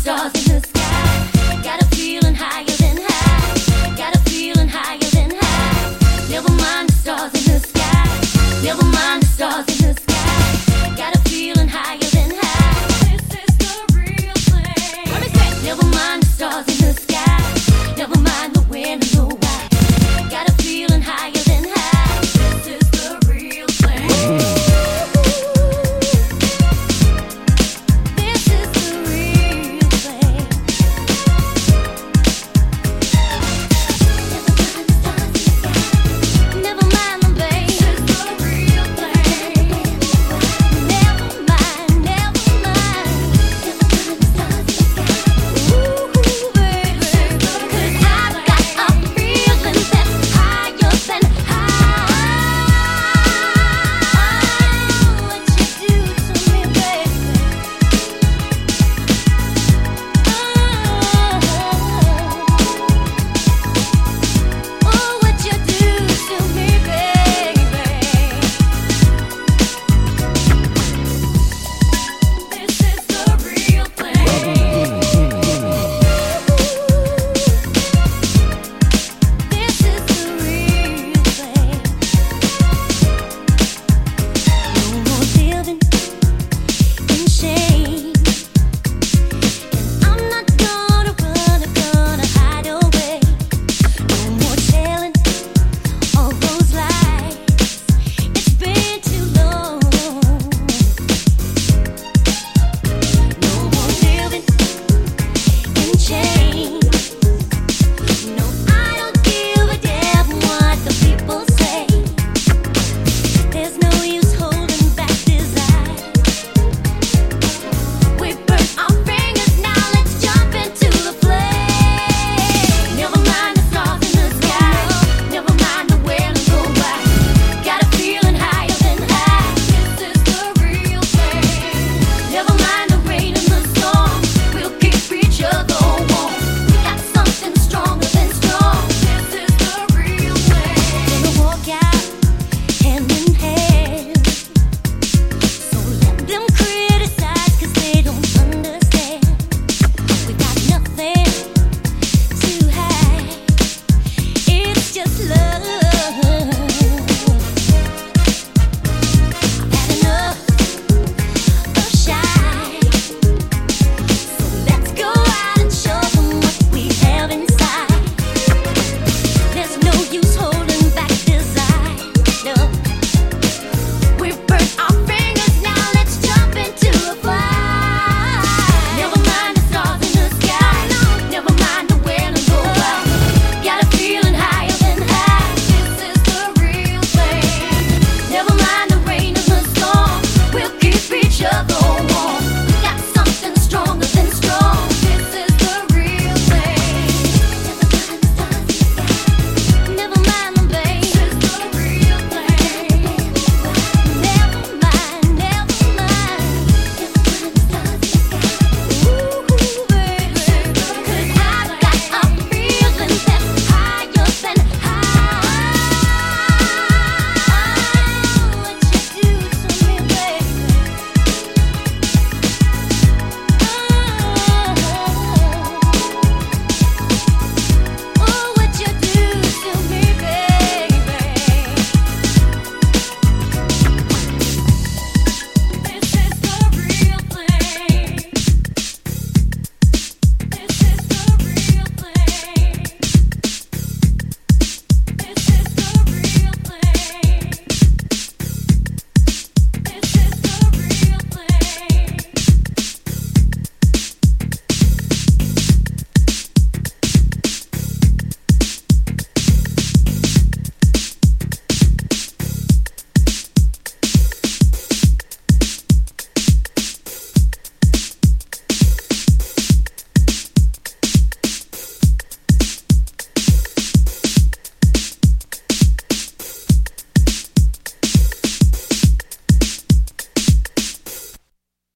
stars in the sky.